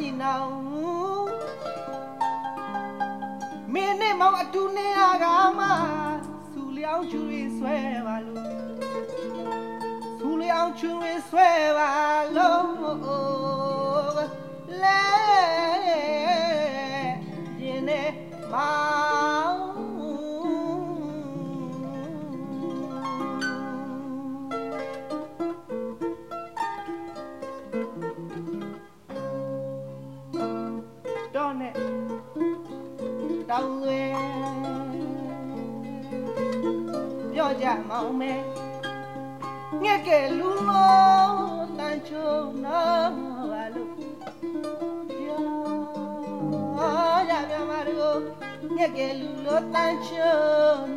ညီနောင်မင်းနဲ့မောင်အတူနေရကမှစူလျောင်းချူရီဆွဲပါလို့စူလျောင်းချူရီဆွဲပါလို့ တောင်းသွင်းပြောကြမောင်မဲငှက်ကဲလူလို့တန်ချုံတော့ပါလို့ပြောကြပြမတို့ငှက်ကဲလူလို့တန်ချုံ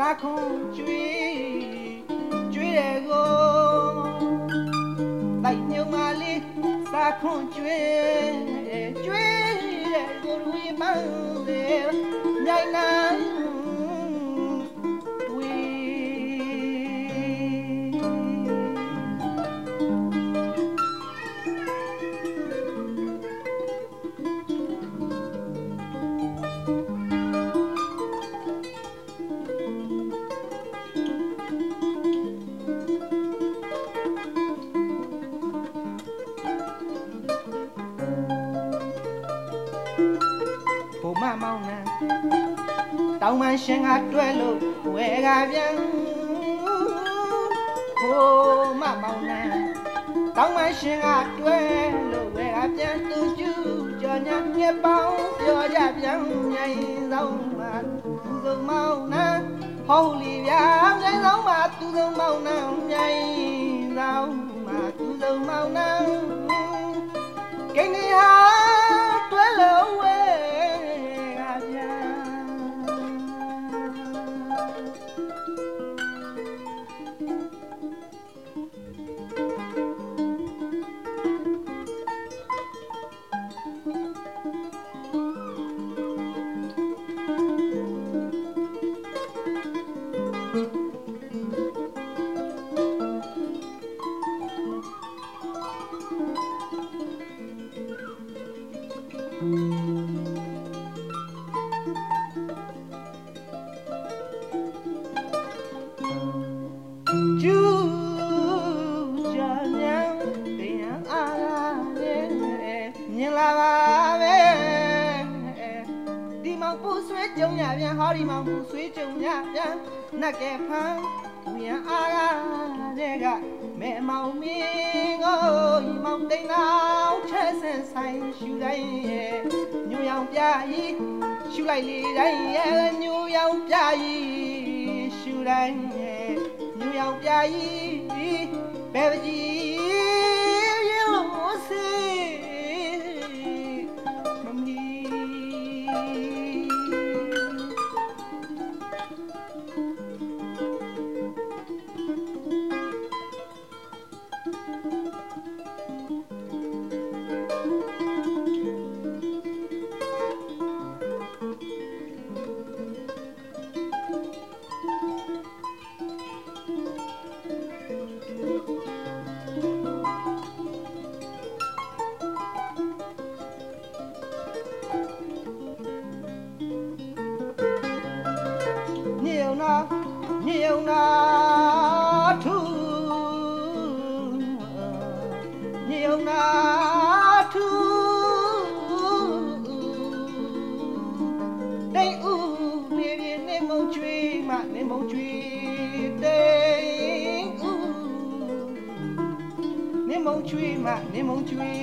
စာခွန်ကျွေးကျွေးတယ်ကိုတိုက်ညုံမလေးစာခွန်ကျွေးကျွေးတယ်ကိုလူရင်ပန်းတယ်မြိုင်နန်း မမောင်းနံတောင်းမရှင်ကတွဲလို့ဝဲကပြန်ဘုံမမောင်းနံတောင်းမရှင်ကတွဲလို့ဝဲကပြန်သူကျူကြော်ညာမြက်ပေါင်းပြောကြပြန်မြိုင်ဆောင်မှာသူဆုံးမောင်းနံဟောလီဗျာမြိုင်ဆောင်မှာသူဆုံးမောင်းနံမြိုင်ဆောင်မှာသူဆုံးမောင်းနံကိန်းနေဟာ ကြုံရပြန်ဟောဒီမောင်ပူဆွေးကြုံရပြန်နက်ကဲဖမ်းမြင်အားတဲ့ကမဲမောင်မင်းကိုဒီမောင်တိန်အောင်ချက်ဆန်ဆိုင်ရှူတိုင်းရဲ့ညူရောင်ပြဤရှူလိုက်လေတိုင်းရဲ့ညူရောင်ပြဤရှူတိုင်းရဲ့ညူရောင်ပြာကြီးဘယ်ပကြီး na nhiều na thương nhiều na thương đây u bia bia nên mong truy mà nên mong truy đây u nên mong truy mà nên mong truy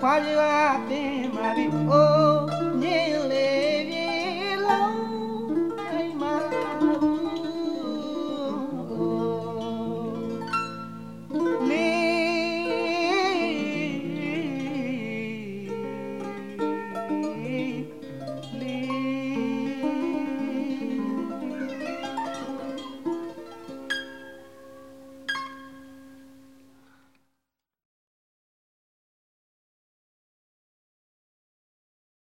qua đi qua đi mà bị ô nhiều lên